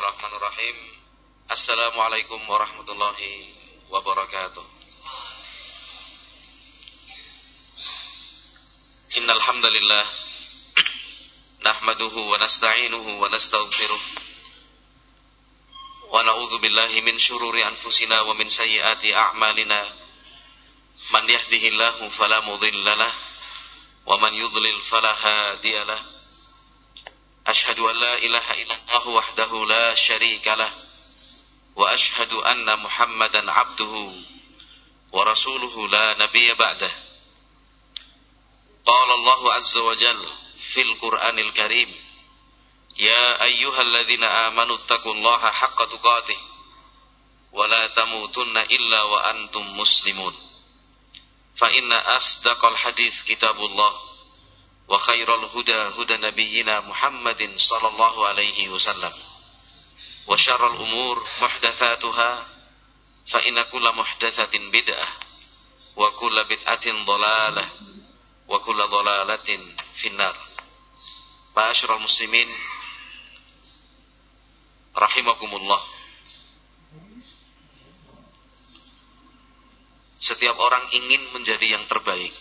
Bismillahirrahmanirrahim. Assalamualaikum warahmatullahi wabarakatuh. Innal hamdalillah nahmaduhu wa nasta'inuhu wa nastaghfiruh. Wa na'udzu billahi min shururi anfusina wa min sayyiati a'malina. Man yahdihillahu fala mudhillalah wa man yudlil fala hadiyalah. أشهد أن لا إله إلا الله وحده لا شريك له وأشهد أن محمدا عبده ورسوله لا نبي بعده. قال الله عز وجل في القرآن الكريم يا أيها الذين آمنوا اتقوا الله حق تقاته ولا تموتن إلا وأنتم مسلمون. فإن أصدق الحديث كتاب الله. وخير الهدى هدى نبينا محمد صلى الله عليه وسلم وشر الأمور محدثاتها فإن كل محدثة بدعة وكل بدعة ضلالة وكل ضلالة في النار معاشر المسلمين رحمكم الله Setiap orang ingin menjadi yang terbaik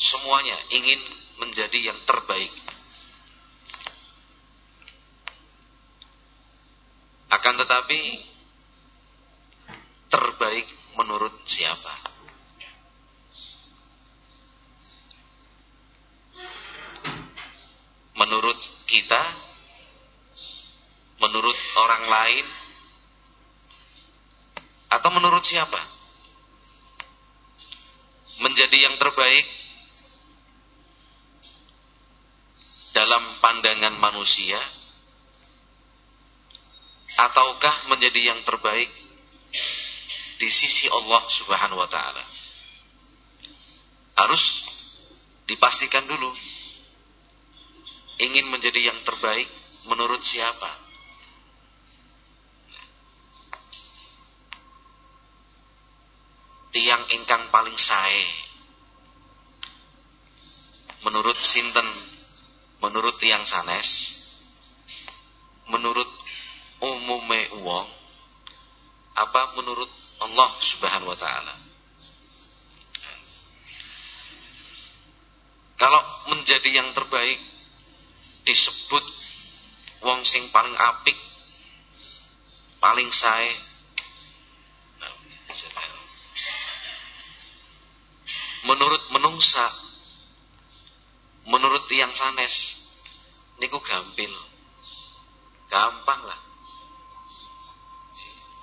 semuanya ingin menjadi yang terbaik. Akan tetapi terbaik menurut siapa? Menurut kita, menurut orang lain, atau menurut siapa? Menjadi yang terbaik dalam pandangan manusia ataukah menjadi yang terbaik di sisi Allah Subhanahu wa taala. Harus dipastikan dulu ingin menjadi yang terbaik menurut siapa? Tiang ingkang paling sae menurut sinten menurut tiang sanes menurut umume uang apa menurut Allah Subhanahu wa taala? Kalau menjadi yang terbaik disebut wong sing paling apik paling sae. Menurut menungsa menurut yang sanes niku gampil. Gampang lah.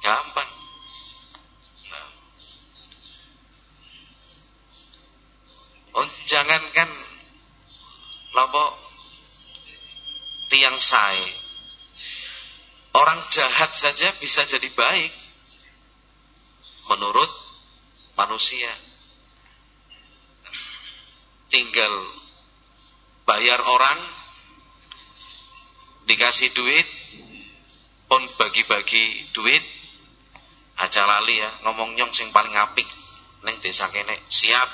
Gampang. Nah. oh jangankan lopo tiang sai orang jahat saja bisa jadi baik menurut manusia. Tinggal bayar orang dikasih duit pun bagi-bagi duit aja lali ya ngomong nyong sing paling apik neng desa kene siap.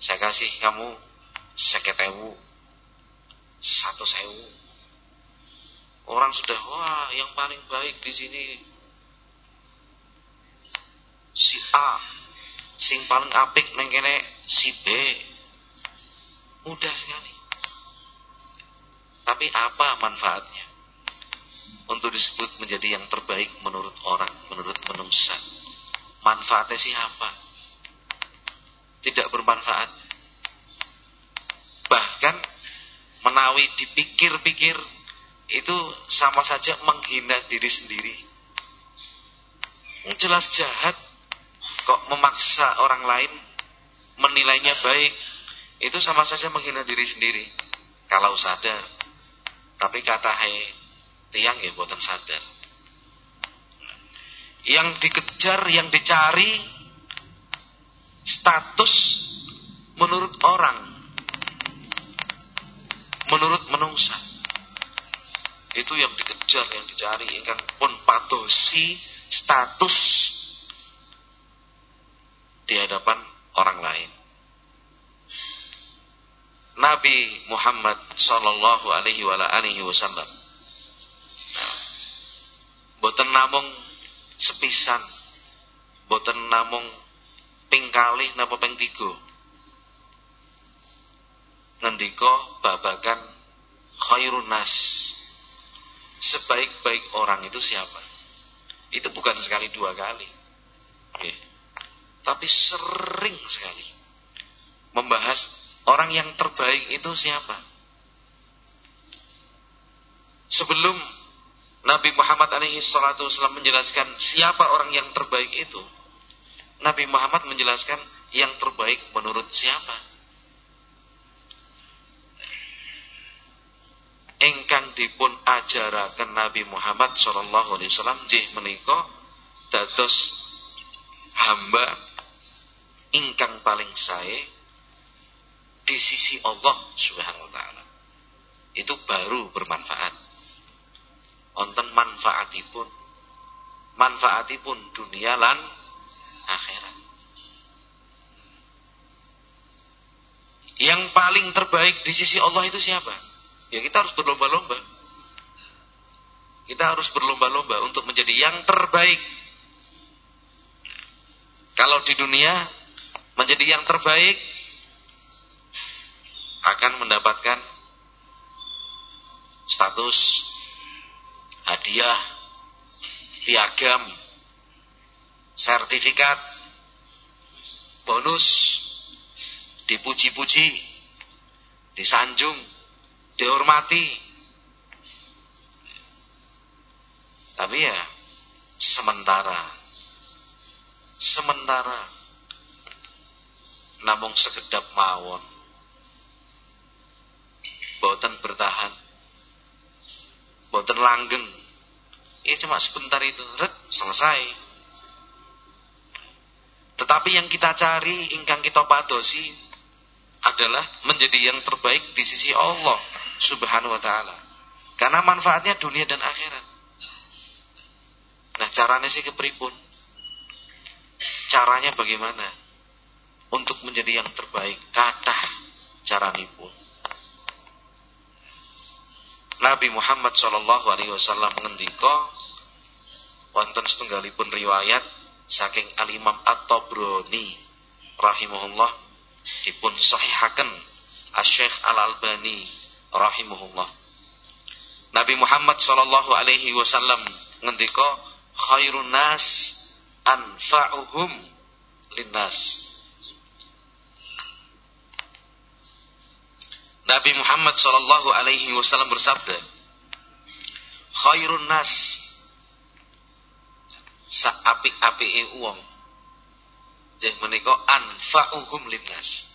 Saya kasih kamu seketewu satu sewu. Orang sudah wah yang paling baik di sini si A sing paling apik neng kene si B Mudah sekali. Tapi apa manfaatnya? Untuk disebut menjadi yang terbaik menurut orang, menurut manusia. Manfaatnya siapa? Tidak bermanfaat. Bahkan menawi dipikir-pikir itu sama saja menghina diri sendiri. Jelas jahat kok memaksa orang lain menilainya baik itu sama saja menghina diri sendiri kalau sadar. Tapi kata hai tiang ya buatan sadar. Yang dikejar, yang dicari status menurut orang, menurut menungsa. Itu yang dikejar, yang dicari, ingkang pun padosi status di hadapan orang lain. Nabi Muhammad sallallahu alaihi wa alihi wasallam. Boten namung sepisan, boten namung ping kalih napa ping tiga. Ngendika babagan khairun nas. Sebaik-baik orang itu siapa? Itu bukan sekali dua kali. Oke. Tapi sering sekali membahas orang yang terbaik itu siapa. Sebelum Nabi Muhammad alaihi salatu wasallam menjelaskan siapa orang yang terbaik itu, Nabi Muhammad menjelaskan yang terbaik menurut siapa. Engkang dipun ajaraken Nabi Muhammad sallallahu alaihi wasallam jih menika dados hamba ingkang paling sae di sisi Allah Subhanahu wa taala. Itu baru bermanfaat. Wonten manfaatipun. Manfaatipun dunia lan akhirat. Yang paling terbaik di sisi Allah itu siapa? Ya kita harus berlomba-lomba. Kita harus berlomba-lomba untuk menjadi yang terbaik. Kalau di dunia menjadi yang terbaik akan mendapatkan status hadiah, piagam, sertifikat, bonus, dipuji-puji, disanjung, dihormati. Tapi ya sementara sementara namung sekedap mawon boten bertahan boten langgeng ya cuma sebentar itu ret selesai tetapi yang kita cari ingkang kita padosi adalah menjadi yang terbaik di sisi Allah Subhanahu wa taala. Karena manfaatnya dunia dan akhirat. Nah, caranya sih kepripun? Caranya bagaimana? Untuk menjadi yang terbaik, kata caranipun. Nabi Muhammad Shallallahu alaihi wasallam ngendika wonten setunggalipun riwayat saking Al-Imam At-Tabrani rahimahullah dipun sahihaken Asy-Syaikh Al-Albani rahimahullah. Nabi Muhammad sallallahu alaihi wasallam ngendika khairun nas anfa'uhum linnas. Nabi Muhammad sallallahu alaihi wasallam bersabda, khairun nas sa apik-apike wong. Jeh menika anfa'uhum linnas.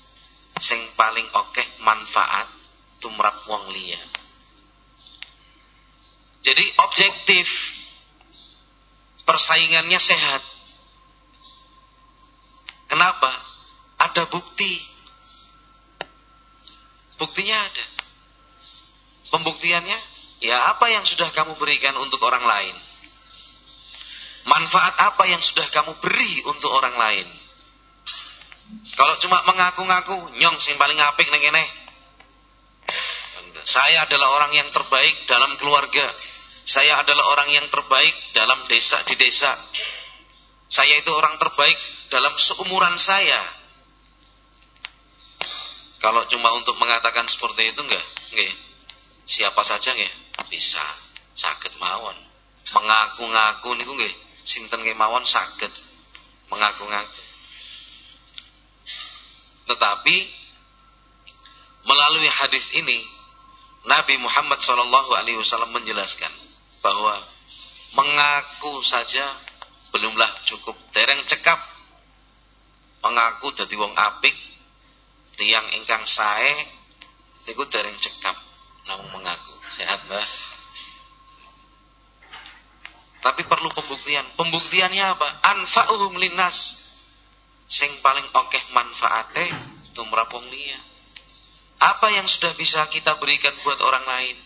Sing paling akeh manfaat tumrap wong liya. Jadi objektif persaingannya sehat. Kenapa? Ada bukti. Buktinya ada. Pembuktiannya, ya apa yang sudah kamu berikan untuk orang lain? Manfaat apa yang sudah kamu beri untuk orang lain? Kalau cuma mengaku-ngaku, nyong sing paling apik neng kene. Saya adalah orang yang terbaik dalam keluarga. Saya adalah orang yang terbaik dalam desa di desa. Saya itu orang terbaik dalam seumuran saya. Kalau cuma untuk mengatakan seperti itu enggak, enggak. Siapa saja enggak bisa sakit mawon. Mengaku-ngaku niku enggak sinten kemawon saged mengaku-ngaku. Tetapi melalui hadis ini Nabi Muhammad Wasallam menjelaskan bahwa mengaku saja belumlah cukup. Dereng cekap mengaku jadi wong apik, tiang ingkang sae, niku dereng cekap namun mengaku. Sehat mbah. Tapi perlu pembuktian. Pembuktiannya apa? Anfa'uhum linnas. Sing paling okeh manfaate tumrap wong liya. Apa yang sudah bisa kita berikan buat orang lain?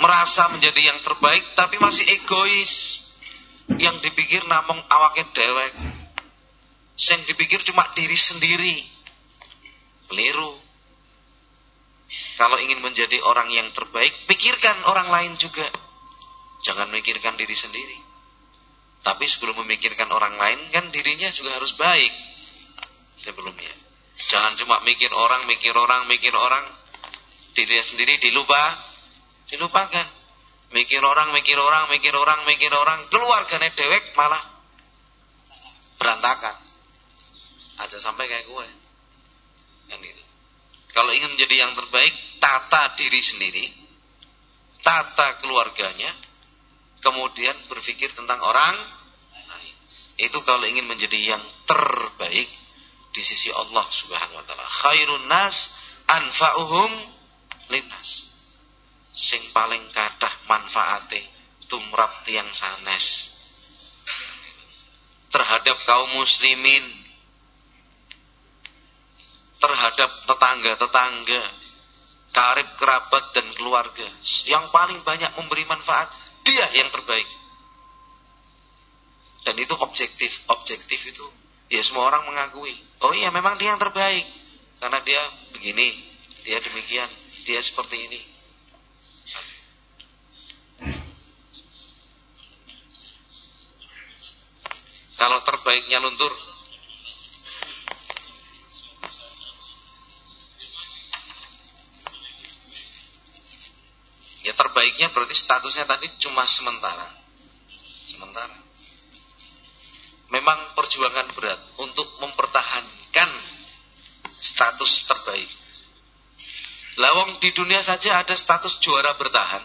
Merasa menjadi yang terbaik tapi masih egois. Yang dipikir namung awake dewek. Sing dipikir cuma diri sendiri. Keliru. Kalau ingin menjadi orang yang terbaik, pikirkan orang lain juga. Jangan mikirkan diri sendiri. Tapi sebelum memikirkan orang lain, kan dirinya juga harus baik sebelumnya. Jangan cuma mikir orang, mikir orang, mikir orang, dirinya sendiri dilupa, dilupakan. Mikir orang, mikir orang, mikir orang, mikir orang, keluarganya dewek malah berantakan. Ada sampai kayak gue. Kan itu. Kalau ingin menjadi yang terbaik, tata diri sendiri, tata keluarganya, kemudian berpikir tentang orang lain. Itu kalau ingin menjadi yang terbaik di sisi Allah Subhanahu wa taala. Khairun nas anfa'uhum linnas sing paling kathah manfaate tumrap tiang sanes terhadap kaum muslimin terhadap tetangga-tetangga karib kerabat dan keluarga. Yang paling banyak memberi manfaat dia yang terbaik. Dan itu objektif objektif itu ya semua orang mengakui. Oh iya memang dia yang terbaik. Karena dia begini dia demikian dia seperti ini. Kalau terbaiknya luntur Ya terbaiknya berarti statusnya tadi cuma sementara. Sementara. Memang perjuangan berat Untuk mempertahankan Status terbaik. Lawang di dunia saja ada status juara bertahan.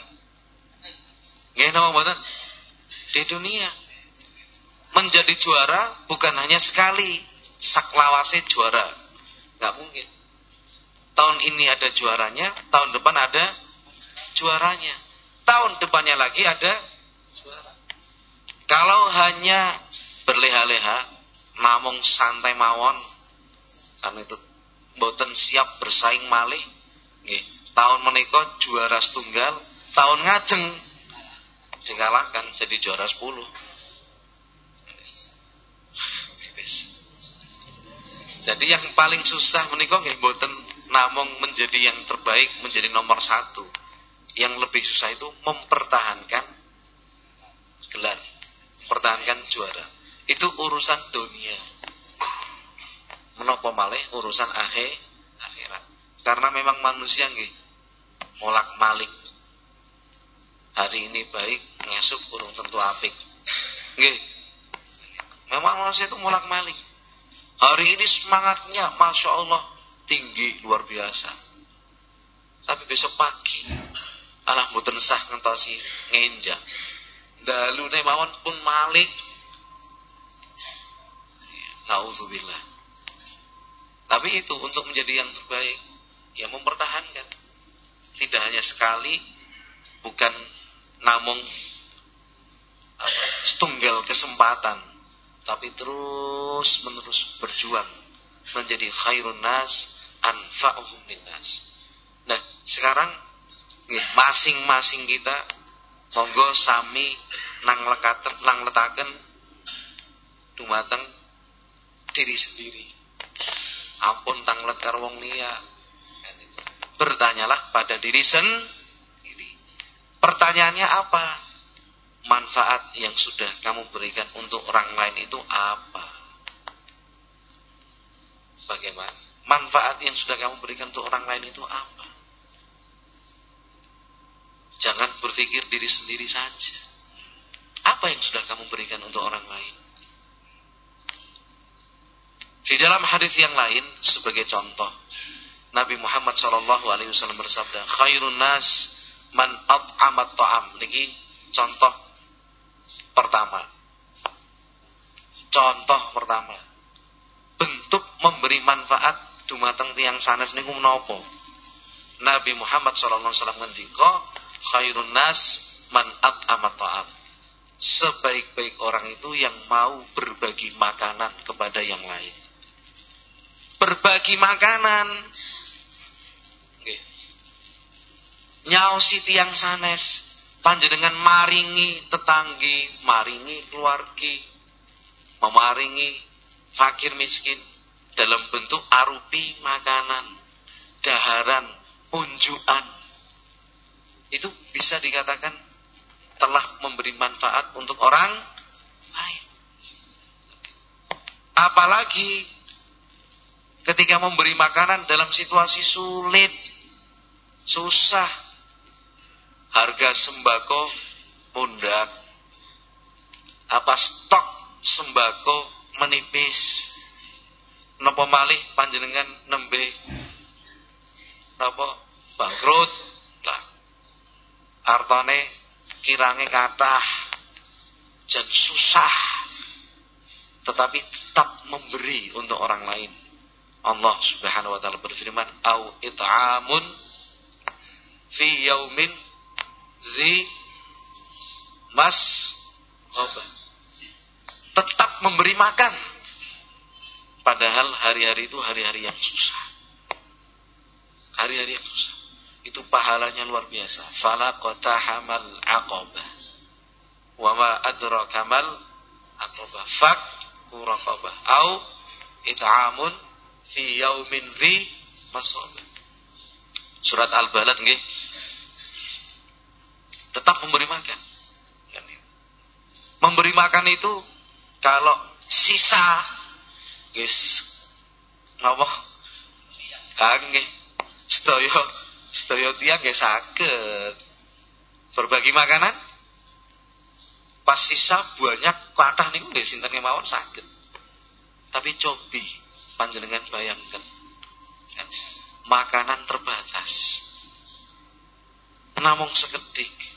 Nggih Di dunia. Menjadi juara bukan hanya sekali saklawase juara. Nggak mungkin. Tahun ini ada juaranya tahun depan ada juaranya. Tahun depannya lagi ada juara. Kalau hanya berleha-leha namung santai mawon kan itu boten siap bersaing malih nggih. Tahun menika juara setunggal tahun ngajeng dikalahkan jadi juara 10 Jadi yang paling susah menikah nggih mboten namung menjadi yang terbaik, menjadi nomor satu. Yang lebih susah itu mempertahankan gelar, mempertahankan juara. Itu urusan dunia. Menapa malih urusan akhir akhirat. Karena memang manusia nggih molak-malik. Hari ini baik, ngesuk urung tentu apik. Nggih. Memang manusia itu molak-malik. Hari ini semangatnya Masya Allah tinggi luar biasa. Tapi besok pagi alah mboten sah ngentosi ngenjang. Dalu mawon pun malik. Nauzubillah. Tapi itu untuk menjadi yang terbaik, ya mempertahankan. Tidak hanya sekali, bukan namung apa, setunggal kesempatan tapi terus menerus berjuang menjadi khairun nas anfa'uhum linnas. Nah, sekarang masing-masing kita monggo sami nang lekaten nang letaken dumateng diri sendiri. Ampun tang lekar wong liya. Bertanyalah pada diri sendiri. Pertanyaannya apa? manfaat yang sudah kamu berikan untuk orang lain itu apa? Bagaimana? Manfaat yang sudah kamu berikan untuk orang lain itu apa? Jangan berpikir diri sendiri saja. Apa yang sudah kamu berikan untuk orang lain? Di dalam hadis yang lain sebagai contoh, Nabi Muhammad SAW bersabda, "Khairun nas man at'amat ta'am." Niki contoh pertama. Contoh pertama. Bentuk memberi manfaat dumateng tiang sanes niku menapa? Nabi Muhammad sallallahu alaihi wasallam ngendika, khairun nas man at'ama ta'am. Sebaik-baik orang itu yang mau berbagi makanan kepada yang lain. Berbagi makanan. Nggih. Nyaosi tiang sanes panjenengan maringi tetanggi, maringi keluargi, memaringi fakir miskin dalam bentuk arupi makanan. daharan, unjukan. Itu bisa dikatakan telah memberi manfaat untuk orang lain. Apalagi ketika memberi makanan dalam situasi sulit, susah, harga sembako mundak, apa stok sembako menipis, nopo malih panjenengan nembe. Nopo bangkrut artane kirange kathah dan susah tetapi tetap memberi untuk orang lain. Allah Subhanahu wa taala berfirman au it'amun fi yaumin zi mas apa tetap memberi makan. Padahal hari-hari itu hari-hari yang susah. Hari-hari yang susah itu pahalanya luar biasa. Fala hamal aqabah. Wa ma adraka mal aqabah. Fak kuraqabah au it'amun fi yaumin dhi masabah. Surat al-balad nggih. Tetap memberi makan. Memberi makan itu kalau sisa guys napa nggih. Sedaya sedaya nggih saged. Berbagi makanan? Pas sisa banyak kathah niku nggih sinten kemawon? Saged. Tapi cobi panjenengan bayangkan. Kan, makanan terbatas. Namun sekedik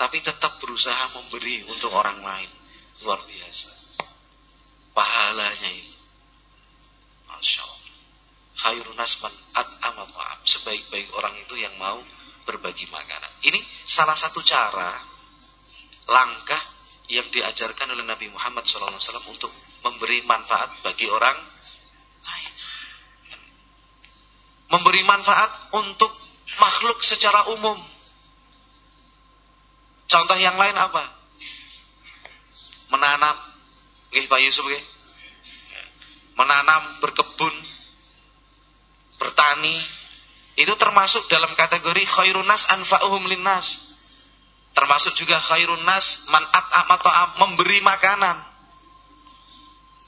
tapi tetap berusaha memberi untuk orang lain. Luar biasa. Pahalanya itu. Masya Allah khairun nasman at'ama. Sebaik-baik orang itu yang mau berbagi makanan. Ini salah satu cara langkah yang diajarkan oleh Nabi Muhammad SAW untuk memberi manfaat bagi orang lain. Memberi manfaat untuk makhluk secara umum. Contoh yang lain apa? Menanam. Nggih Pak Yusuf nggih. Menanam, berkebun, bertani itu termasuk dalam kategori khairun nas anfa'uhum linnas. Termasuk juga khairun nas man memberi makanan.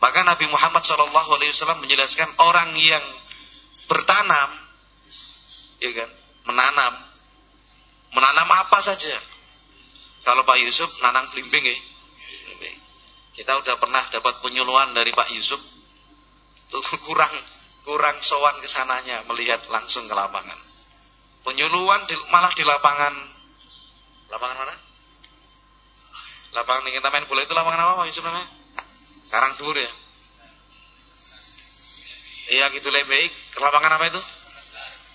Maka Nabi Muhammad SAW menjelaskan orang yang bertanam, ya kan, menanam, menanam apa saja. Kalau Pak Yusuf nanam belimbing ya, kita udah pernah dapat penyuluhan dari Pak Yusuf, itu kurang kurang sowan ke sananya melihat langsung ke lapangan. Penyuluhan di, malah di lapangan lapangan mana? Lapangan yang kita main bola itu lapangan apa Pak Yusuf namanya? Karang Dur ya. Iya gitu lebih ke lapangan apa itu?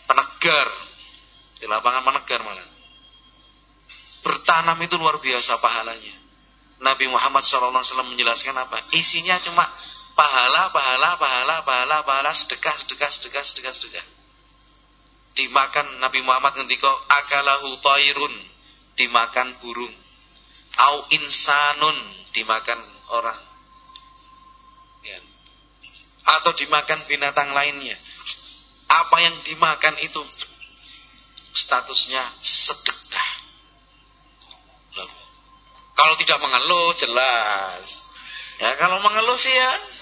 Penegar. Di lapangan Penegar malah. Bertanam itu luar biasa pahalanya. Nabi Muhammad SAW menjelaskan apa? Isinya cuma pahala, pahala, pahala, pahala, pahala, sedekah, sedekah, sedekah, sedekah, sedekah. Dimakan Nabi Muhammad ngendika akalahu tairun, dimakan burung. Au insanun, dimakan orang. Ya. Atau dimakan binatang lainnya. Apa yang dimakan itu statusnya sedekah. Kalau tidak mengeluh jelas. Ya kalau mengeluh sih ya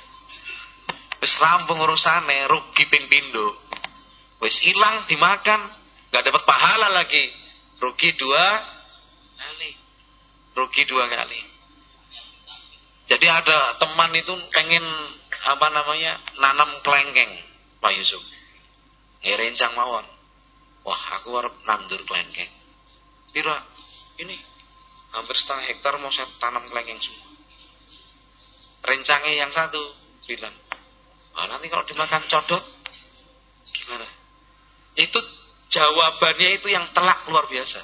Wis rampung urusane, rugi ping pindho. Wis ilang dimakan, gak dapat pahala lagi. Rugi dua kali. Rugi dua kali. Jadi ada teman itu pengen apa namanya nanam kelengkeng, Pak Yusuf. Rencang mawon. Wah, aku harap nandur kelengkeng. Pira? Ini hampir setengah hektar mau saya tanam kelengkeng semua. Rencangnya yang satu bilang, Nah, nanti kalau dimakan codot gimana? Itu jawabannya itu yang telak luar biasa.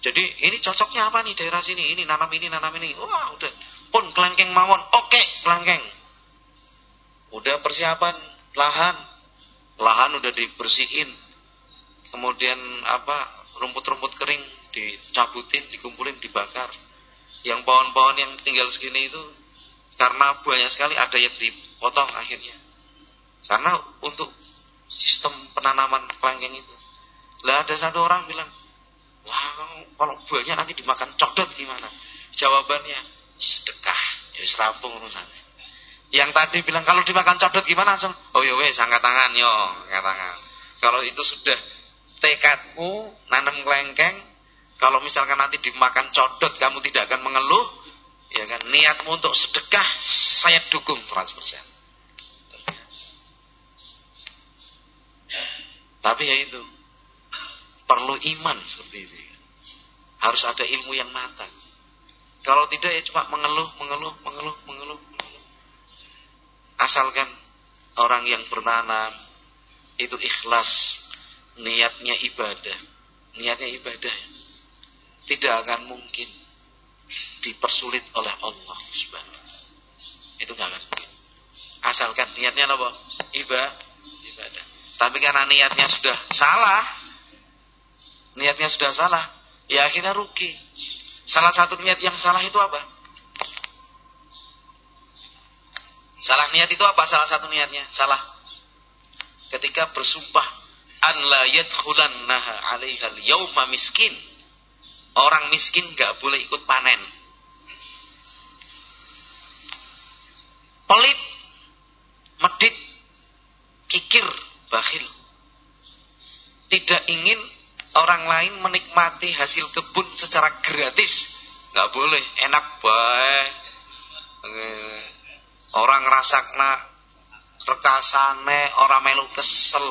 Jadi ini cocoknya apa nih daerah sini? Ini nanam ini, nanam ini. Wah, udah. Pun kelengkeng mawon. Oke, kelengkeng. Udah persiapan lahan. Lahan udah dibersihin. Kemudian apa? Rumput-rumput kering dicabutin, dikumpulin, dibakar. Yang pohon-pohon yang tinggal segini itu karena banyak sekali ada yang dipotong akhirnya. Karena untuk sistem penanaman kelengkeng itu. Lah ada satu orang bilang, wah kalau buahnya nanti dimakan codot gimana? Jawabannya sedekah, ya serampung urusannya. Yang tadi bilang kalau dimakan codot gimana langsung, oh ya wes angkat tangan yo, angkat tangan. Kalau itu sudah tekadmu nanam kelengkeng, kalau misalkan nanti dimakan codot kamu tidak akan mengeluh, ya kan niatmu untuk sedekah saya dukung 100%. Tapi ya itu perlu iman seperti itu. Harus ada ilmu yang matang. Kalau tidak ya cuma mengeluh, mengeluh, mengeluh, mengeluh. Asalkan orang yang bernanam itu ikhlas, niatnya ibadah, niatnya ibadah tidak akan mungkin dipersulit oleh Allah Subhanahu Itu nggak akan mungkin. Asalkan niatnya apa? Ibadah, ibadah. Tapi karena niatnya sudah salah, niatnya sudah salah, ya akhirnya rugi. Salah satu niat yang salah itu apa? Salah niat itu apa? Salah satu niatnya salah. Ketika bersumpah an la yadkhulannaha 'alaiha al-yauma miskin. Orang miskin gak boleh ikut panen. Pelit, medit, kikir, bakhil. Tidak ingin orang lain menikmati hasil kebun secara gratis. Nggak boleh, enak baik. Orang rasakna rekasane orang melu kesel.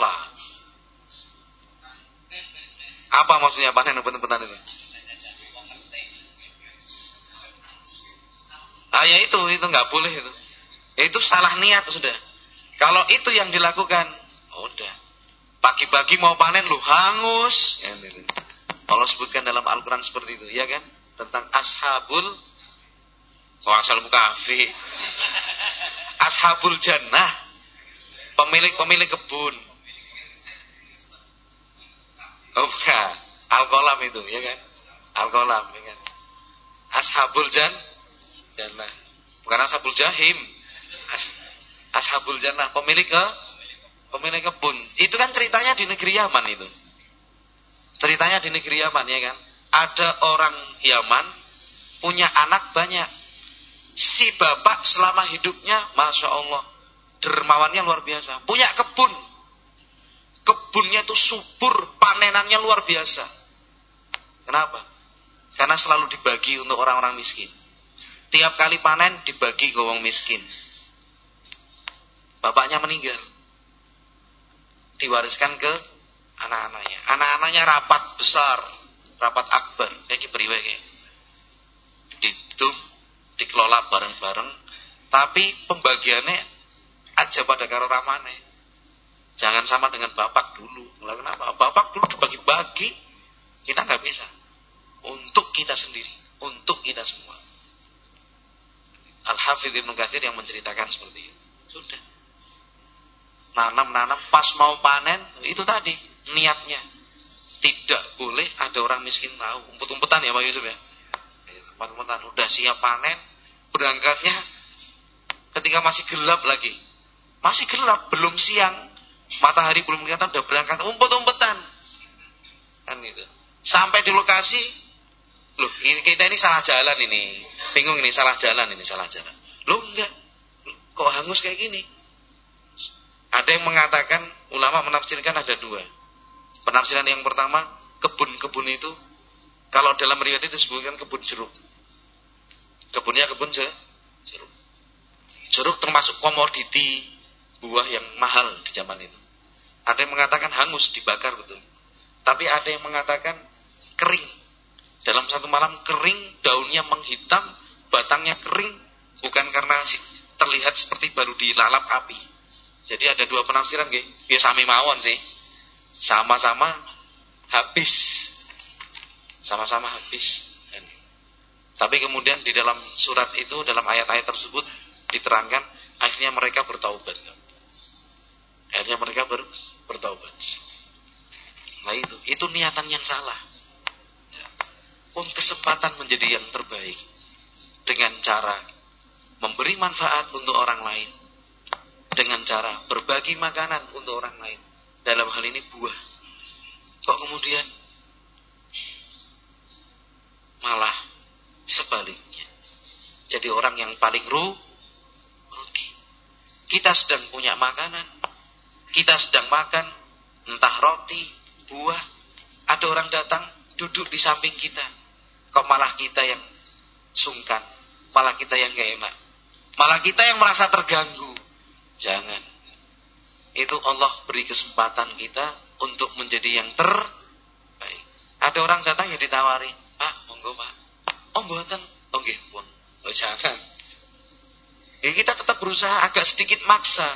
Apa maksudnya panen benar-benar ini? Ah ya itu, itu nggak boleh itu. Itu salah niat sudah. Kalau itu yang dilakukan, udah. Pagi-pagi mau panen lu hangus. Ya, gitu. Allah sebutkan dalam Al-Quran seperti itu, ya kan? Tentang ashabul Oh asal kafi. Ashabul jannah. Pemilik-pemilik kebun. Oh bukan. Al-Qalam itu, ya kan? Al-Qalam, ya kan? Ashabul jan jannah. Bukan ashabul jahim. As ashabul jannah, pemilik ke pemilik kebun. Itu kan ceritanya di negeri Yaman itu. Ceritanya di negeri Yaman ya kan. Ada orang Yaman punya anak banyak. Si bapak selama hidupnya, masya Allah, dermawannya luar biasa. Punya kebun, kebunnya itu subur, panenannya luar biasa. Kenapa? Karena selalu dibagi untuk orang-orang miskin. Tiap kali panen dibagi ke orang miskin. Bapaknya meninggal diwariskan ke anak-anaknya. Anak-anaknya rapat besar, rapat akbar, kayak beriwe kayak. Ditum, dikelola bareng-bareng, tapi pembagiannya aja pada karo ramane. Jangan sama dengan bapak dulu. Lah kenapa? Bapak dulu dibagi-bagi, kita nggak bisa. Untuk kita sendiri, untuk kita semua. Al-Hafidh Ibnu Katsir yang menceritakan seperti itu. Sudah nanam-nanam pas mau panen itu tadi niatnya. Tidak boleh ada orang miskin tahu umpet-umpetan ya Pak Yusuf ya? Umpet-umpetan. Udah siap panen berangkatnya ketika masih gelap lagi. Masih gelap belum siang. Matahari belum kelihatan udah berangkat umpet-umpetan. Kan itu sampai di lokasi loh ini kita ini salah jalan ini. Bingung ini salah jalan ini salah jalan. Loh enggak. Kok hangus kayak gini ada yang mengatakan ulama menafsirkan ada dua. Penafsiran yang pertama, kebun-kebun itu kalau dalam riwayat itu disebutkan kebun jeruk. Kebunnya kebun jeruk. Jeruk termasuk komoditi buah yang mahal di zaman itu. Ada yang mengatakan hangus dibakar betul. Tapi ada yang mengatakan kering. Dalam satu malam kering, daunnya menghitam, batangnya kering, bukan karena terlihat seperti baru dilalap api jadi ada dua penafsiran nggih. Ya sami mawon sih. Sama-sama habis. Sama-sama habis. Tapi kemudian di dalam surat itu, dalam ayat-ayat tersebut diterangkan akhirnya mereka bertaubat. Akhirnya mereka ber, bertaubat. Nah itu, itu niatan yang salah. Ya. Pun kesempatan menjadi yang terbaik dengan cara memberi manfaat untuk orang lain dengan cara berbagi makanan untuk orang lain. dalam hal ini buah. Kok kemudian malah sebaliknya. Jadi orang yang paling ru rugi. Kita sedang punya makanan, kita sedang makan entah roti, buah, ada orang datang duduk di samping kita. Kok malah kita yang sungkan, malah kita yang gak enak. Malah kita yang merasa terganggu. Jangan. Itu Allah beri kesempatan kita untuk menjadi yang terbaik. Ada orang datang yang ditawari, Pak, monggo Pak. Oh, buatan. Oh, nggih pun. Oh, jangan. Ya, kita tetap berusaha agak sedikit maksa.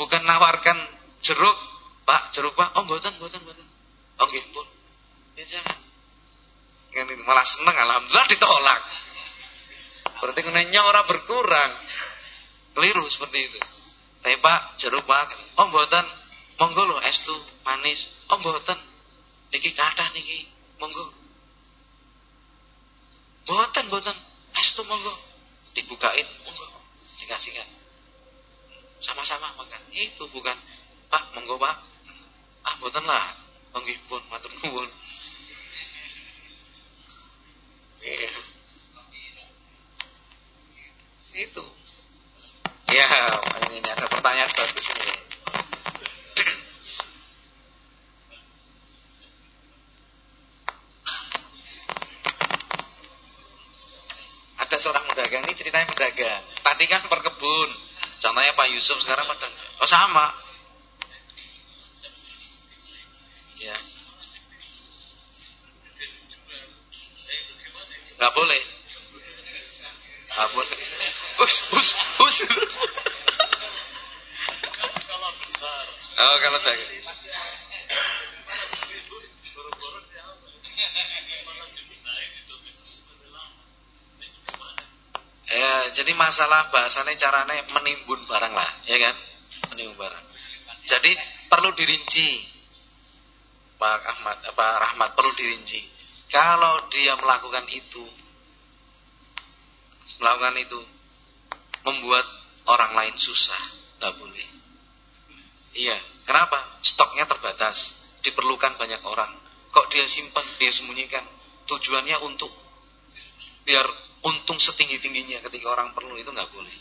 Bukan nawarkan jeruk, Pak, jeruk Pak. Oh, buatan, buatan, buatan. Oh, nggih pun. Ya jangan. Kan itu malah seneng alhamdulillah ditolak. Berarti kenanya orang berkurang. Keliru seperti itu. Tapi Pak, jeruk Pak. Oh, buatan. Monggo lo es tuh manis. Oh, buatan. Niki kathah niki. Monggo. Boten, boten. Es tuh monggo. Dibukain, monggo. Dikasihkan. Sama-sama makan. Itu bukan. Pak, monggo pak. Ah, boten lah. Monggo pun, matur nuwun. Iya. Itu. Ya, ini, ada pertanyaan bagus ini. ada seorang pedagang ini ceritanya pedagang. Tadi kan perkebun. Contohnya Pak Yusuf sekarang pedagang. Oh sama. Ya. Gak boleh. Gak boleh. Us, us, us. Oh kalau dagang. Ya, jadi masalah bahasanya caranya menimbun barang lah, ya kan? Menimbun barang. Jadi perlu dirinci, Pak Ahmad, Pak Rahmat perlu dirinci. Kalau dia melakukan itu, melakukan itu, membuat orang lain susah, tak boleh. Iya, kenapa? Stoknya terbatas, diperlukan banyak orang. Kok dia simpan, dia sembunyikan? Tujuannya untuk biar untung setinggi-tingginya ketika orang perlu itu nggak boleh.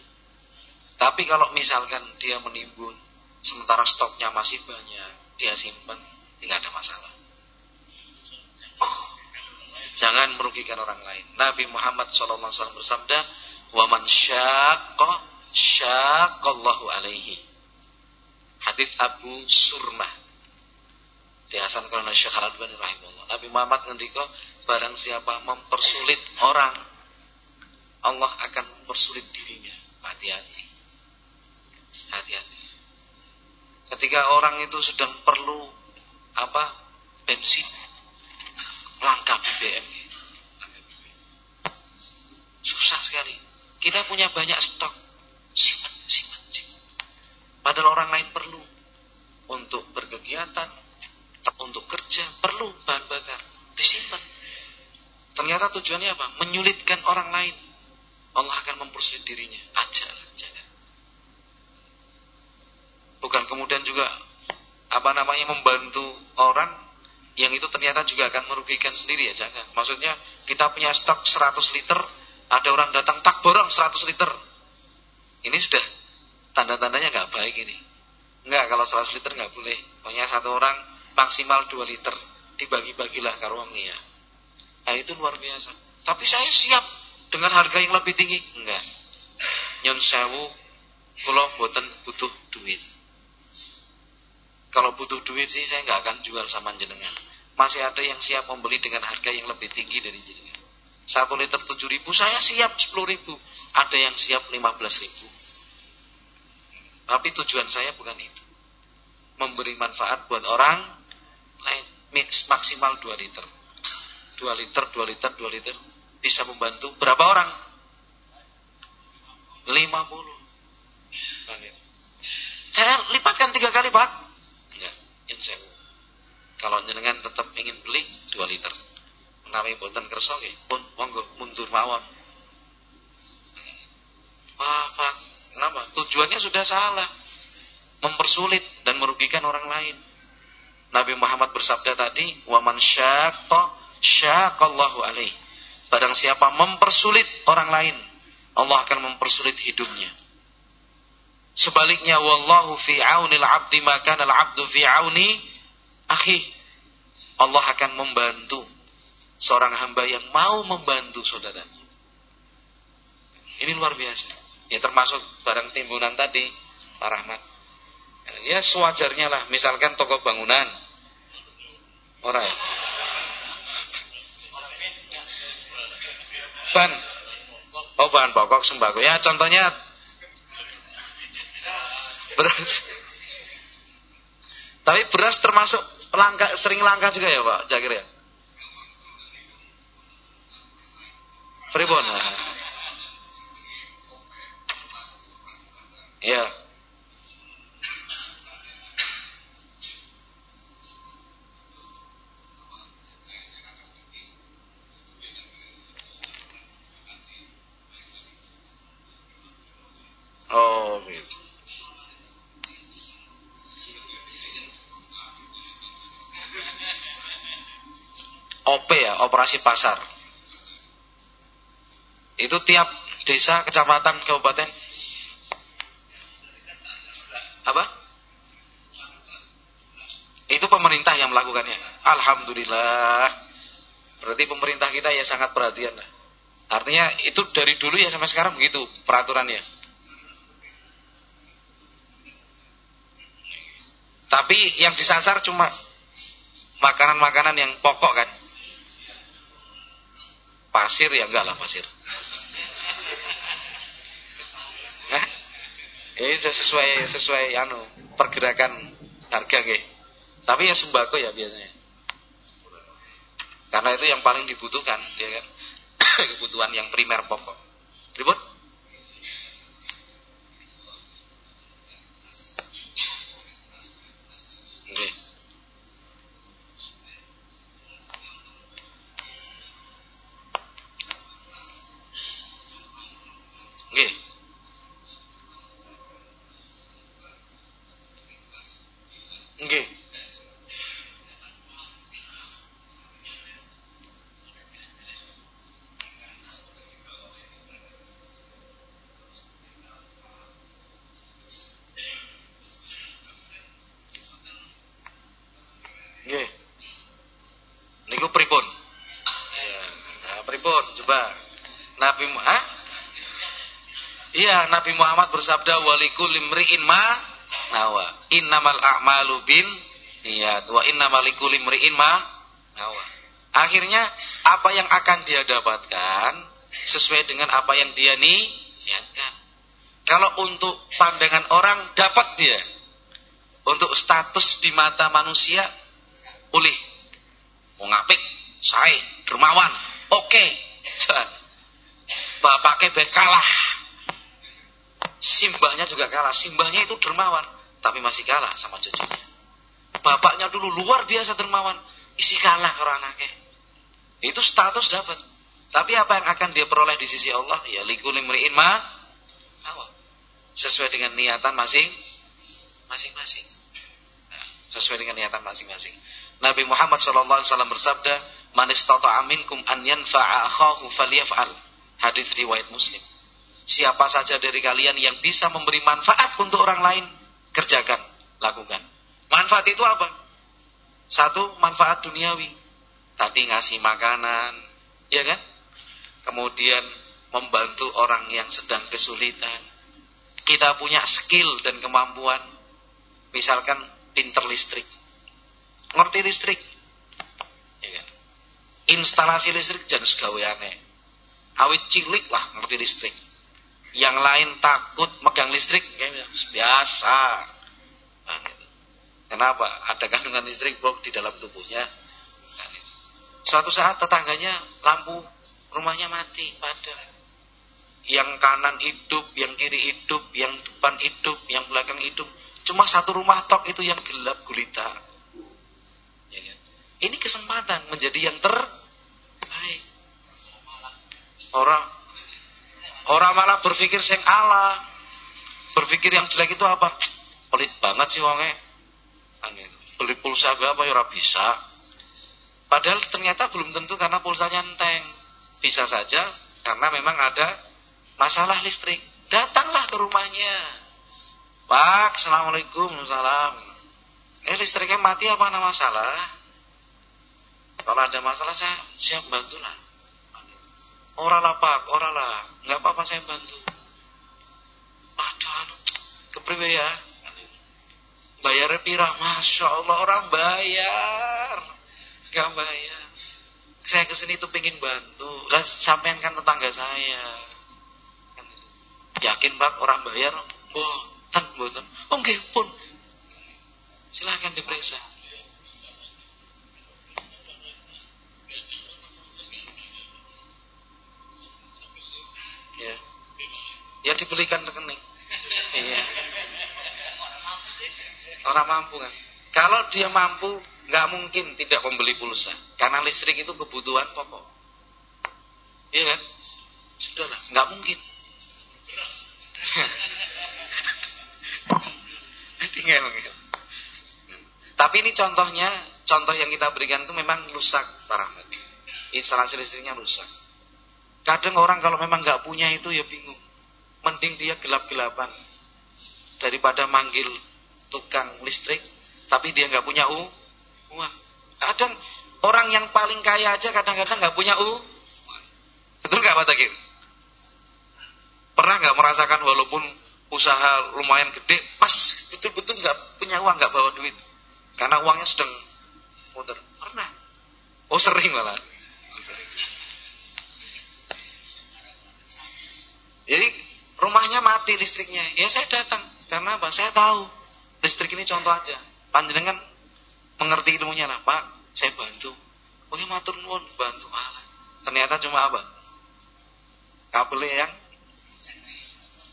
Tapi kalau misalkan dia menimbun, sementara stoknya masih banyak, dia simpan, tidak ada masalah. Jangan merugikan orang lain. Nabi Muhammad SAW bersabda, "Waman syaqqa syaqqallahu alaihi." Hadis Abu Surmah. Dihasankan oleh Syekh Al-Albani rahimahullah. Nabi Muhammad ngendika, barang siapa mempersulit orang Allah akan mempersulit dirinya. Hati-hati. Hati-hati. Ketika orang itu sedang perlu apa? bensin, langka BBM. Susah sekali. Kita punya banyak stok. Simpan, simpan, simpan. Padahal orang lain perlu untuk berkegiatan, untuk kerja, perlu bahan bakar. Disimpan. Ternyata tujuannya apa? Menyulitkan orang lain. Allah akan mempersulit dirinya. Aja, jangan. Bukan kemudian juga apa namanya membantu orang yang itu ternyata juga akan merugikan sendiri ya jangan. Maksudnya kita punya stok 100 liter, ada orang datang tak borong 100 liter. Ini sudah tanda-tandanya nggak baik ini. Enggak, kalau 100 liter nggak boleh. Pokoknya satu orang maksimal 2 liter. Dibagi-bagilah karuangnya. Nah itu luar biasa. Tapi saya siap dengan harga yang lebih tinggi? Enggak. Nyon sewu kalau buatan butuh duit. Kalau butuh duit sih saya nggak akan jual sama jenengan. Masih ada yang siap membeli dengan harga yang lebih tinggi dari jenengan. Satu liter tujuh ribu, saya siap sepuluh ribu. Ada yang siap lima belas ribu. Tapi tujuan saya bukan itu. Memberi manfaat buat orang lain. Mix maksimal dua liter. Dua liter, dua liter, dua liter bisa membantu berapa orang? 50. Saya lipatkan tiga kali pak. Enggak, insya Kalau jenengan tetap ingin beli 2 liter. Menawi boten kersa pun monggo mundur mawon. Pak, kenapa? Tujuannya sudah salah. Mempersulit dan merugikan orang lain. Nabi Muhammad bersabda tadi, "Wa man syaqqa syaqallahu alaih." Barang siapa mempersulit orang lain, Allah akan mempersulit hidupnya. Sebaliknya, wallahu fi aunil 'abdi maka al-'abdu fi auni akhi. Allah akan membantu seorang hamba yang mau membantu saudaranya. Ini luar biasa. Ya termasuk barang timbunan tadi, Pak Rahmat. Ya sewajarnya lah, misalkan toko bangunan. Orang ya. Ban. Oh bahan pokok sembako. Ya contohnya beras. Tapi beras termasuk langka, sering langka juga ya Pak Jakir ya? Pribon. Ya. Oh, gitu. OP ya, operasi pasar. Itu tiap desa, kecamatan, kabupaten. Apa? Itu pemerintah yang melakukannya. Alhamdulillah. Berarti pemerintah kita ya sangat perhatian. Artinya itu dari dulu ya sampai sekarang begitu peraturannya. Tapi yang disasar cuma makanan-makanan yang pokok kan. Pasir ya enggak lah pasir. Ini sudah sesuai sesuai anu pergerakan harga nggih. Tapi ya sembako ya biasanya. Karena itu yang paling dibutuhkan, ya kan? Kebutuhan yang primer pokok. Ribut? Iya, Nabi Muhammad bersabda walikul limri'in ma nawa. Innamal a'malu bin niyat wa innamal likulli imri'in ma nawa. Akhirnya apa yang akan dia dapatkan sesuai dengan apa yang dia niatkan. Kalau untuk pandangan orang dapat dia. Untuk status di mata manusia ulih. Mau ngapik, saya dermawan. Oke. Okay. Bapaknya kalah Simbahnya juga kalah. Simbahnya itu dermawan, tapi masih kalah sama cucunya. Bapaknya dulu luar biasa dermawan, isi kalah ke anaknya. Itu status dapat. Tapi apa yang akan dia peroleh di sisi Allah? Ya likul imri'in ma Sesuai dengan niatan masing masing-masing. Nah, sesuai dengan niatan masing-masing. Nabi Muhammad SAW bersabda, "Man istata'a minkum an yanfa'a akhahu falyaf'al." Hadis riwayat Muslim. Siapa saja dari kalian yang bisa memberi manfaat untuk orang lain, kerjakan, lakukan. Manfaat itu apa? Satu, manfaat duniawi. Tadi ngasih makanan, ya kan? Kemudian membantu orang yang sedang kesulitan. Kita punya skill dan kemampuan. Misalkan pinter listrik. Ngerti listrik? Ya kan? Instalasi listrik jangan segaweane. Awit cilik lah ngerti listrik yang lain takut megang listrik biasa. Nah, gitu. kenapa? Ada kandungan listrik bom di dalam tubuhnya. Nah, gitu. suatu saat tetangganya lampu rumahnya mati padam. Yang kanan hidup yang kiri hidup yang depan hidup yang belakang hidup. Cuma satu rumah tok itu yang gelap gulita. Ya kan? ini kesempatan menjadi yang terbaik. Orang Orang malah berpikir sing Allah. Berpikir yang jelek itu apa? Pelit banget sih wonge. Beli pulsa apa ya bisa. Padahal ternyata belum tentu karena pulsanya enteng. Bisa saja karena memang ada masalah listrik. Datanglah ke rumahnya. Pak, Assalamualaikum, Salam. Eh listriknya mati apa ada masalah? Kalau ada masalah saya siap bantu lah. Orang lah pak, orang lah. Nggak apa-apa saya bantu. Aduh, kepriwe ya? Bayar pirah, masya Allah orang bayar, nggak bayar. Saya ke sini tuh pengen bantu, lah sampean kan tetangga saya. Yakin pak orang bayar? Boten, boten. Nggih pun. Silahkan diperiksa. Ya. Ya dibelikan rekening. Iya. Orang mampu kan. Kalau dia mampu, nggak mungkin tidak membeli pulsa. Karena listrik itu kebutuhan pokok. Iya kan? Sudahlah, nggak mungkin. Tinggal, Tapi ini contohnya, contoh yang kita berikan itu memang rusak, Rahmat. Instalasi listriknya rusak. Kadang orang kalau memang nggak punya itu ya bingung. Mending dia gelap-gelapan daripada manggil tukang listrik tapi dia nggak punya u uang. Kadang orang yang paling kaya aja kadang-kadang nggak punya u. Betul nggak Pak Takir? Pernah nggak merasakan walaupun usaha lumayan gede, pas betul-betul nggak punya uang, nggak bawa duit, karena uangnya sedang muter. Pernah? Oh sering malah. Jadi rumahnya mati listriknya, ya saya datang karena apa? Saya tahu Listrik ini contoh aja. Panjenengan mengerti ilmunya lah, Pak. Saya bantu. Oh ya matur nuwun bantu Allah. Ternyata cuma apa? Kabel yang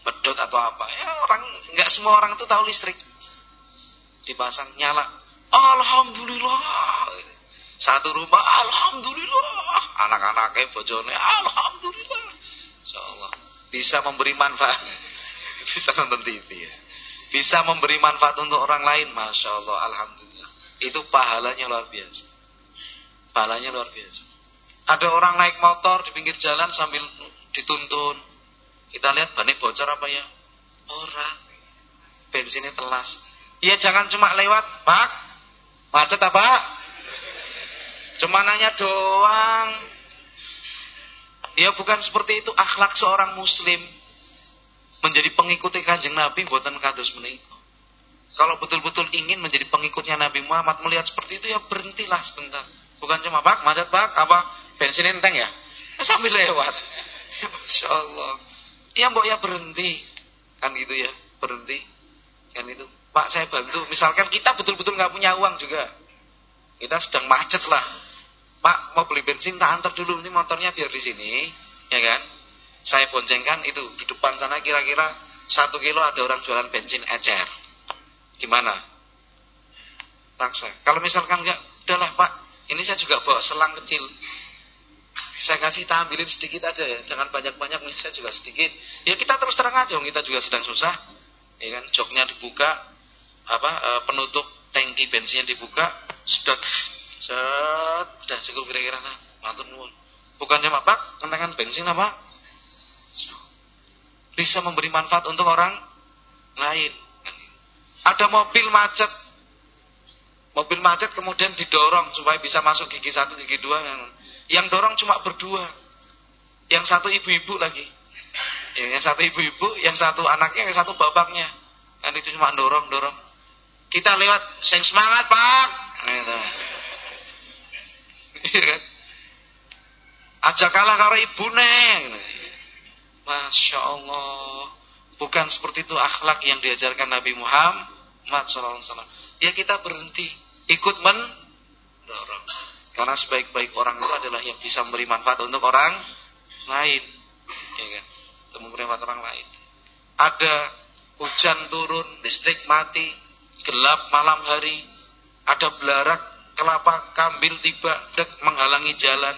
pedot atau apa. Ya orang nggak semua orang itu tahu listrik. Dipasang nyala. Alhamdulillah. Satu rumah alhamdulillah. Anak-anaknya bojone alhamdulillah. Insyaallah bisa memberi manfaat. bisa nonton TV ya bisa memberi manfaat untuk orang lain, masya Allah, alhamdulillah. Itu pahalanya luar biasa. Pahalanya luar biasa. Ada orang naik motor di pinggir jalan sambil dituntun. Kita lihat bannya bocor apa ya? Orang. Bensinnya telas. Ya jangan cuma lewat, Pak. Macet apa? Cuma nanya doang. Ya bukan seperti itu akhlak seorang muslim menjadi pengikut kanjeng Nabi buatan kados menika. Kalau betul-betul ingin menjadi pengikutnya Nabi Muhammad melihat seperti itu ya berhentilah sebentar. Bukan cuma pak, macet pak, apa bensin enteng ya? ya sambil lewat. Masya Allah. Ya mbok ya berhenti. Kan gitu ya, berhenti. Kan itu. Pak saya bantu. Misalkan kita betul-betul nggak punya uang juga. Kita sedang macet lah. Pak mau beli bensin tak antar dulu. Ini motornya biar di sini. Ya kan? saya boncengkan itu di depan sana kira-kira satu kilo ada orang jualan bensin ecer. Gimana? Paksa. Kalau misalkan enggak, udahlah Pak, ini saya juga bawa selang kecil. Saya kasih tampilin sedikit aja ya, jangan banyak-banyak, saya juga sedikit. Ya kita terus terang aja, kita juga sedang susah. Ya kan, joknya dibuka, apa e, penutup tangki bensinnya dibuka, sudah set, cukup kira-kira nah, matur nuwun. Bukan cuma Pak, kentangan bensin apa? bisa memberi manfaat untuk orang lain. Ada mobil macet, mobil macet kemudian didorong supaya bisa masuk gigi satu, gigi dua. Yang dorong cuma berdua, yang satu ibu-ibu lagi, yang satu ibu-ibu, yang satu anaknya, yang satu bapaknya. Kan itu cuma dorong, dorong. Kita lewat, sing semangat pak. Gitu. Iya kan? Aja kalah karo neng. Masya Allah. Bukan seperti itu akhlak yang diajarkan Nabi Muhammad SAW. Ya kita berhenti. Ikut mendorong. Karena sebaik-baik orang itu adalah yang bisa memberi manfaat untuk orang lain. Ya kan? Untuk memberi manfaat orang lain. Ada hujan turun, listrik mati, gelap malam hari, ada belarak kelapa kambil tiba dek menghalangi jalan.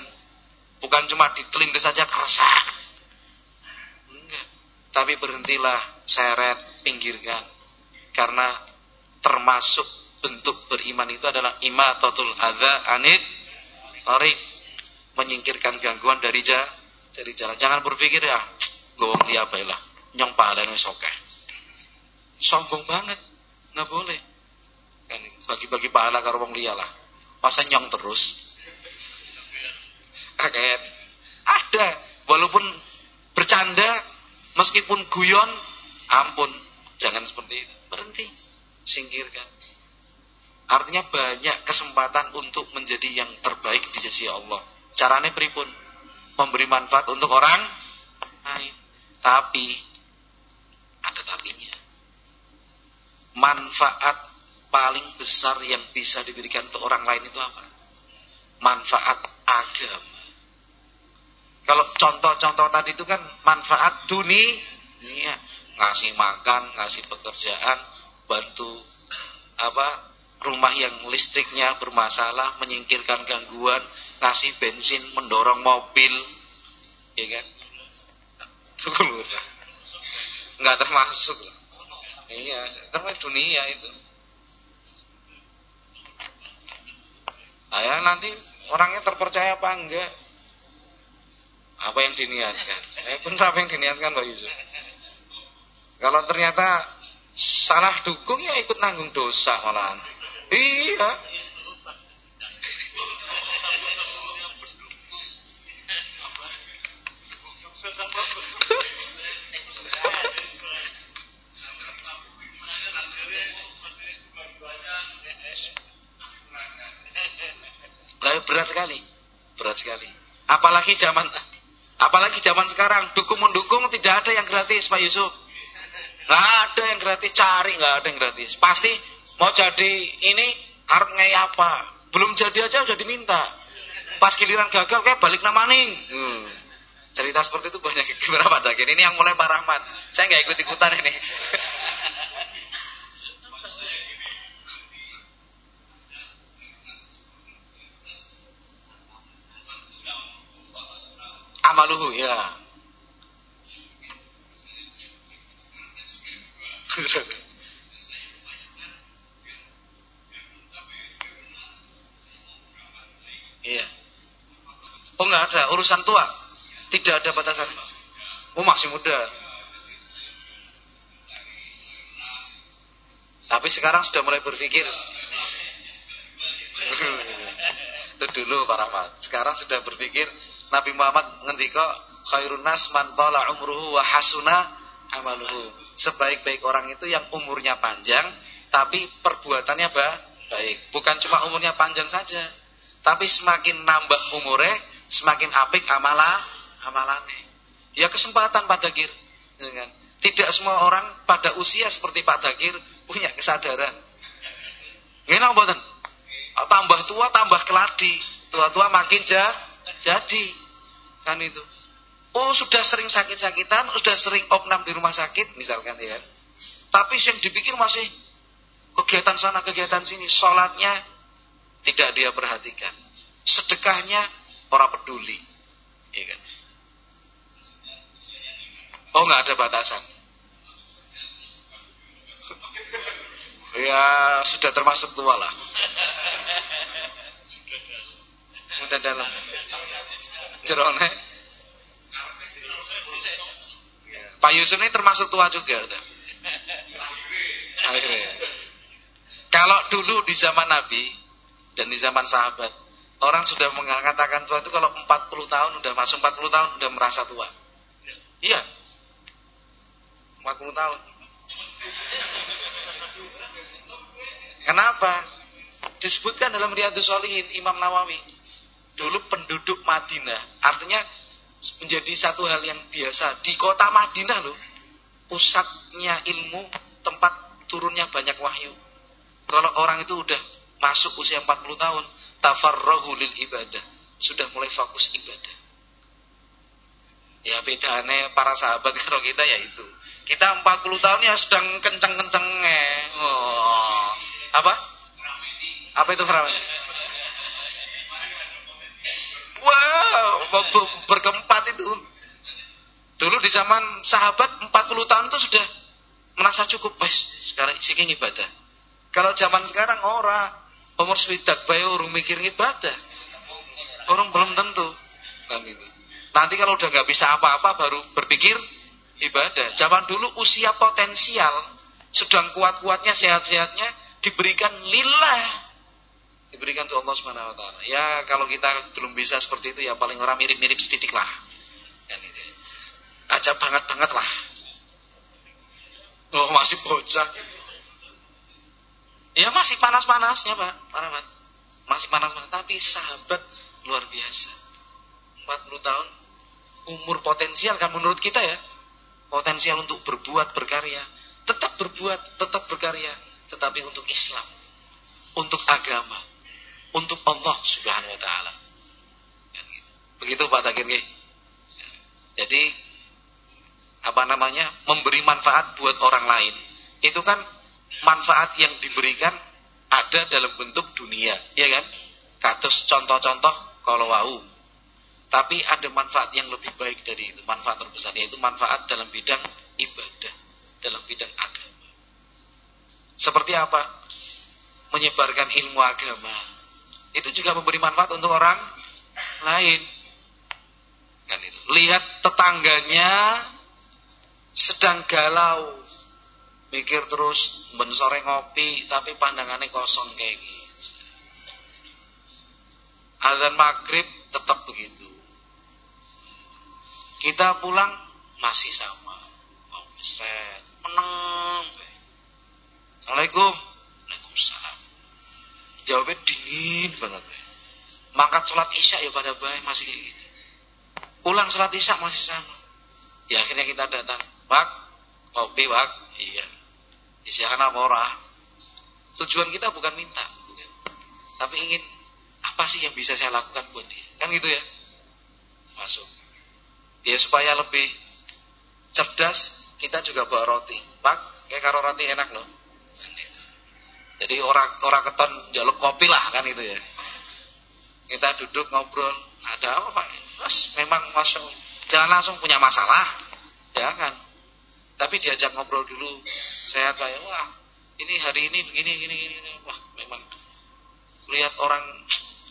Bukan cuma ditelindes saja keresak tapi berhentilah seret, pinggirkan. Karena termasuk bentuk beriman itu adalah imatatul adza anit tarik menyingkirkan gangguan dari ja, dari jalan. Jangan berpikir ya, gowong liya lah, nyong pahalane wis. Sombong banget, nggak boleh. Kan bagi-bagi pahala karo wong liya lah. Masa nyong terus? Kaget. Ada, walaupun bercanda, meskipun guyon, ampun, jangan seperti itu. Berhenti, singkirkan. Artinya banyak kesempatan untuk menjadi yang terbaik di sisi Allah. Caranya pripun? Memberi manfaat untuk orang lain. Tapi ada tapinya. Manfaat paling besar yang bisa diberikan untuk orang lain itu apa? Manfaat agama. Kalau contoh-contoh tadi itu kan manfaat dunia, ngasih makan, ngasih pekerjaan, bantu apa rumah yang listriknya bermasalah, menyingkirkan gangguan, ngasih bensin, mendorong mobil, ya kan? Enggak termasuk. Iya, termasuk dunia itu. Ayah nanti orangnya terpercaya apa enggak? Apa yang diniatkan? Eh benar apa yang diniatkan Pak Yusuf? Kalau ternyata salah dukung ya ikut nanggung dosa malahan. Iya. Lah berat sekali. Berat sekali. Apalagi zaman apalagi zaman sekarang dukung mendukung tidak ada yang gratis Pak Yusuf. Nggak ada yang gratis, cari nggak ada yang gratis. Pasti mau jadi ini harus ngey apa? Belum jadi aja udah diminta. Pas giliran gagal kayak balik nama nih. Hmm. Cerita seperti itu banyak Pak Dagir. Ini yang mulai Pak Rahmat. Saya nggak ikut-ikutan ini. Amaluhu ya. Iya. Oh nggak ada urusan tua. Tidak ada batasan. Oh masih muda. Tapi sekarang sudah mulai berpikir. Itu dulu Pak Rahmat. Sekarang sudah berpikir Nabi Muhammad ngendika khairun nas man tala umruhu wa hasuna amaluhu. Sebaik-baik orang itu yang umurnya panjang tapi perbuatannya baik. Bukan cuma umurnya panjang saja, tapi semakin nambah umurnya, semakin apik amalah amalane. Ya kesempatan Pak Dagir. Ya kan? Tidak semua orang pada usia seperti Pak Dagir punya kesadaran. Gimana mboten? Tambah tua tambah keladi. Tua-tua makin ja, jadi. Kan itu. Oh sudah sering sakit-sakitan, sudah sering opnam di rumah sakit misalkan ya. Tapi yang dipikir masih kegiatan sana, kegiatan sini. Sholatnya tidak dia perhatikan. Sedekahnya orang peduli. Ya kan? Oh nggak ada batasan. Ya sudah termasuk tua lah. Udah dalam. Jerone. Pak Yusuf ini termasuk tua juga. Akhirnya. Kalau dulu di zaman Nabi dan di zaman sahabat, orang sudah mengatakan tua itu kalau 40 tahun udah masuk 40 tahun udah merasa tua. Iya, 40 tahun. Kenapa? Disebutkan dalam Riyadus Solihin Imam Nawawi. Dulu penduduk Madinah, artinya menjadi satu hal yang biasa di kota Madinah loh. Pusatnya ilmu, tempat turunnya banyak wahyu. Kalau orang itu udah masuk usia 40 tahun, tafarrahu lil ibadah, sudah mulai fokus ibadah. Ya bedanya para sahabat kalau kita ya itu. Kita 40 tahun ya sedang kenceng-kencengnya. Oh. Apa? Apa itu Ramadi? Wow, berkeempat itu. Dulu di zaman sahabat 40 tahun itu sudah merasa cukup, wes sekarang siking ibadah. Kalau zaman sekarang orang umur swidak bayi orang mikir ibadah. Orang belum tentu kan gitu. Nanti kalau udah nggak bisa apa-apa baru berpikir ibadah. Zaman dulu usia potensial sedang kuat-kuatnya sehat-sehatnya diberikan lillah. Diberikan untuk Allah Subhanahu wa taala. Ya kalau kita belum bisa seperti itu ya paling orang mirip-mirip sedikit lah. Kan gitu. Aja banget-banget lah. Oh masih bocah. Ya masih panas-panasnya Pak, Pak Masih panas-panas, tapi sahabat luar biasa. 40 tahun umur potensial kan menurut kita ya. Potensial untuk berbuat, berkarya. Tetap berbuat, tetap berkarya, tetapi untuk Islam, untuk agama, untuk Allah Subhanahu wa taala. Kan gitu. Begitu Pak Takir Jadi apa namanya? memberi manfaat buat orang lain. Itu kan manfaat yang diberikan ada dalam bentuk dunia, ya kan? Kados contoh-contoh kalau wau. Tapi ada manfaat yang lebih baik dari itu, manfaat terbesar yaitu manfaat dalam bidang ibadah, dalam bidang agama. Seperti apa? Menyebarkan ilmu agama. Itu juga memberi manfaat untuk orang lain. Kan. Lihat tetangganya sedang galau, mikir terus ben sore ngopi tapi pandangannya kosong kayak gitu. Azan maghrib tetap begitu. Kita pulang masih sama. Oh, set, menang. Assalamualaikum. Waalaikumsalam. Jawabnya dingin banget. Be. Mangkat sholat isya ya pada baik masih kayak gitu. Pulang sholat isya masih sama. Ya akhirnya kita datang. Pak, kopi pak. Iya. Isiakan orang? Tujuan kita bukan minta, bukan. Tapi ingin apa sih yang bisa saya lakukan buat dia? Kan gitu ya. Masuk. Ya supaya lebih cerdas, kita juga bawa roti. Pak, kayak karo roti enak loh. Jadi orang orang keton jaluk kopi lah kan itu ya. Kita duduk ngobrol, ada apa Pak? Mas, memang masuk jangan langsung punya masalah. Jangan. Tapi diajak ngobrol dulu. Saya kayak, wah ini hari ini begini, gini, gini. Wah memang lihat orang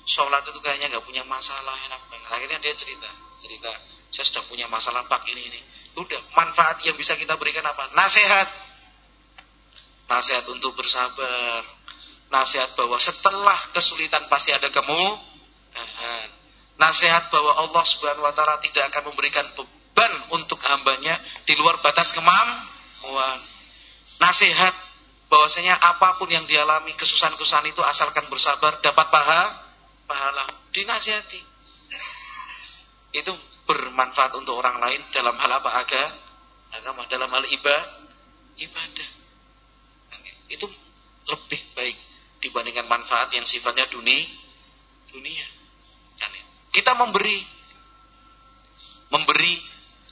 sholat itu kayaknya nggak punya masalah, enak banget. Akhirnya dia cerita, cerita, saya sudah punya masalah pak ini, ini. Udah, manfaat yang bisa kita berikan apa? Nasihat. Nasihat untuk bersabar. Nasihat bahwa setelah kesulitan pasti ada kamu. Nasihat bahwa Allah subhanahu wa ta'ala tidak akan memberikan beban untuk hambanya di luar batas kemampuan. Nasihat bahwasanya apa pun yang dialami kesusahan-kesusahan itu asalkan bersabar dapat paha pahala. Dinasihati. Itu bermanfaat untuk orang lain dalam hal apa aga? Agama dalam hal ibadah. Ibadah. Itu lebih baik dibandingkan manfaat yang sifatnya dunia. Dunia. Kita memberi memberi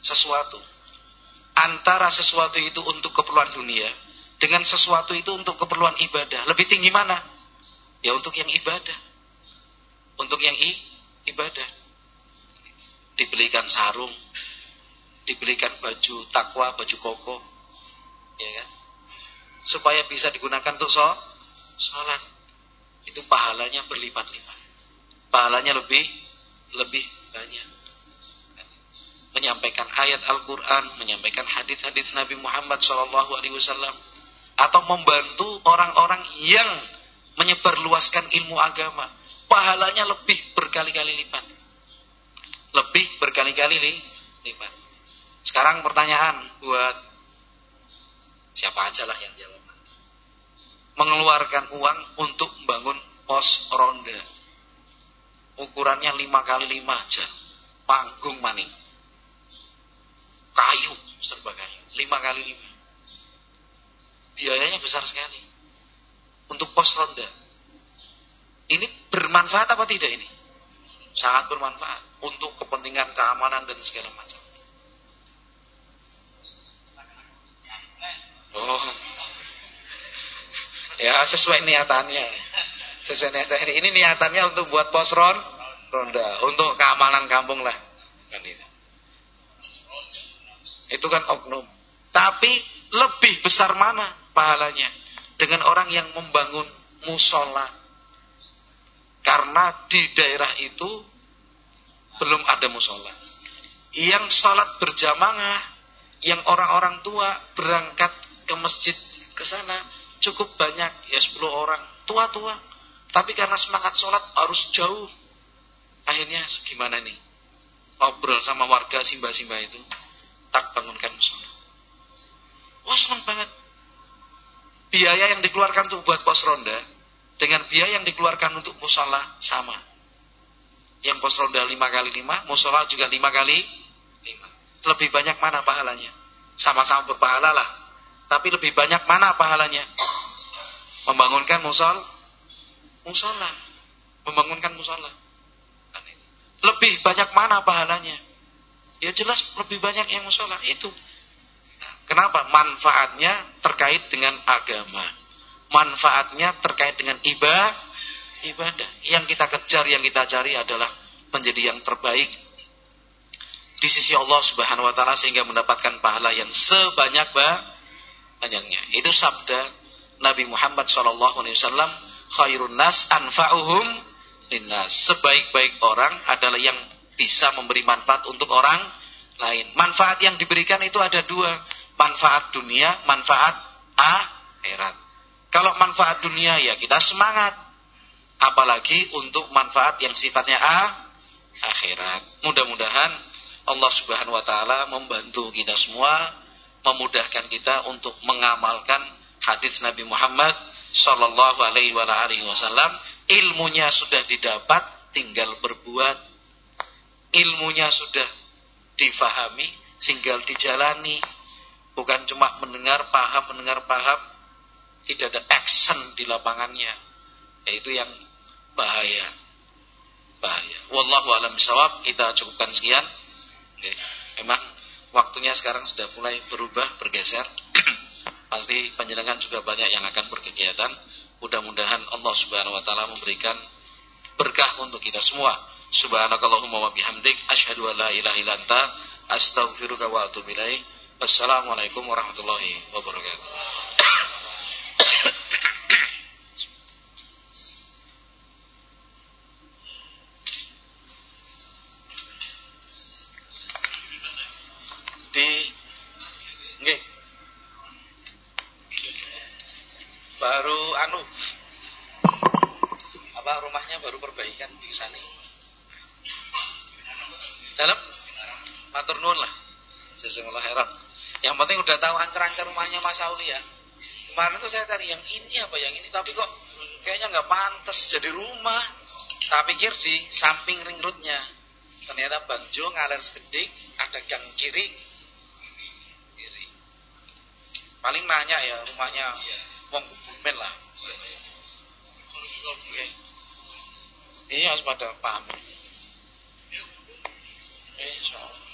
sesuatu. Antara sesuatu itu untuk keperluan dunia dengan sesuatu itu untuk keperluan ibadah. Lebih tinggi mana? Ya untuk yang ibadah. Untuk yang i, ibadah. Dibelikan sarung, dibelikan baju takwa, baju koko. Ya kan? Supaya bisa digunakan untuk sholat. Itu pahalanya berlipat-lipat. Pahalanya lebih lebih banyak menyampaikan ayat Al-Quran, menyampaikan hadis-hadis Nabi Muhammad SAW, atau membantu orang-orang yang menyebarluaskan ilmu agama, pahalanya lebih berkali-kali lipat. Lebih berkali-kali lipat. Sekarang pertanyaan buat siapa aja lah yang jawab. Mengeluarkan uang untuk membangun pos ronda. Ukurannya 5 kali 5 aja. Panggung maning kayu, serba kayu, lima kali lima. Biayanya besar sekali untuk pos ronda. Ini bermanfaat apa tidak ini? Sangat bermanfaat untuk kepentingan keamanan dan segala macam. Oh, ya sesuai niatannya, sesuai niatannya. Ini niatannya untuk buat pos ron, ronda, untuk keamanan kampung lah, kan itu. Itu kan oknum. Tapi lebih besar mana pahalanya dengan orang yang membangun musola. Karena di daerah itu belum ada musola. Yang salat berjamaah, yang orang-orang tua berangkat ke masjid ke sana cukup banyak, ya 10 orang, tua-tua. Tapi karena semangat sholat harus jauh. Akhirnya gimana nih? Ngobrol sama warga simba-simba itu. Tak bangunkan musola. Wah senang banget. Biaya yang dikeluarkan untuk buat pos ronda dengan biaya yang dikeluarkan untuk musola sama. Yang pos ronda lima kali lima, musola juga lima kali lima. Lebih banyak mana pahalanya? Sama-sama berpahala lah. Tapi lebih banyak mana pahalanya? Membangunkan musol, musola. Membangunkan musola. Lebih banyak mana pahalanya? Ya jelas lebih banyak yang musola itu. Kenapa? Manfaatnya terkait dengan agama. Manfaatnya terkait dengan ibadah. Ibadah. Yang kita kejar, yang kita cari adalah menjadi yang terbaik di sisi Allah Subhanahu wa taala sehingga mendapatkan pahala yang sebanyak banyaknya. Itu sabda Nabi Muhammad wasallam, khairun nas anfa'uhum linnas. Sebaik-baik orang adalah yang bisa memberi manfaat untuk orang lain. Manfaat yang diberikan itu ada dua manfaat dunia, manfaat akhirat. Kalau manfaat dunia ya kita semangat. Apalagi untuk manfaat yang sifatnya a akhirat. Mudah-mudahan Allah Subhanahu wa taala membantu kita semua, memudahkan kita untuk mengamalkan hadis Nabi Muhammad sallallahu alaihi wasallam. Ilmunya sudah didapat, tinggal berbuat. Ilmunya sudah difahami, tinggal dijalani Bukan cuma mendengar paham, mendengar paham, tidak ada action di lapangannya. Yaitu yang bahaya. Bahaya. Wallahu alam sawab, kita cukupkan sekian. Memang waktunya sekarang sudah mulai berubah, bergeser. Pasti penjenengan juga banyak yang akan berkegiatan. Mudah-mudahan Allah Subhanahu wa taala memberikan berkah untuk kita semua. Subhanakallahumma wa bihamdik asyhadu an la ilaha illa anta astaghfiruka wa atubu ilaik. Assalamualaikum warahmatullahi wabarakatuh. Di nggih. Baru anu apa rumahnya baru perbaikan di sana. Dalam matur nuwun lah. Jazakallahu khairan. Yang penting ancer-ancer rumahnya Mas Auli ya. Kemarin tuh saya cari yang ini apa yang ini, tapi kok kayaknya nggak pantas jadi rumah. Tak pikir di samping ring roadnya. Ternyata Bang Jo ngalir sekedik, ada gang kiri. Kiri. Paling nanya ya rumahnya Wong Bumen lah. Oke. Iya harus pada paham. Insya Allah.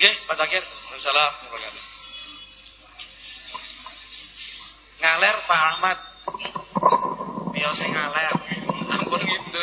Oke, Pak Takir. Waalaikumsalam Ngaler Pak Ahmad. Biasa ngaler. Ampun gitu.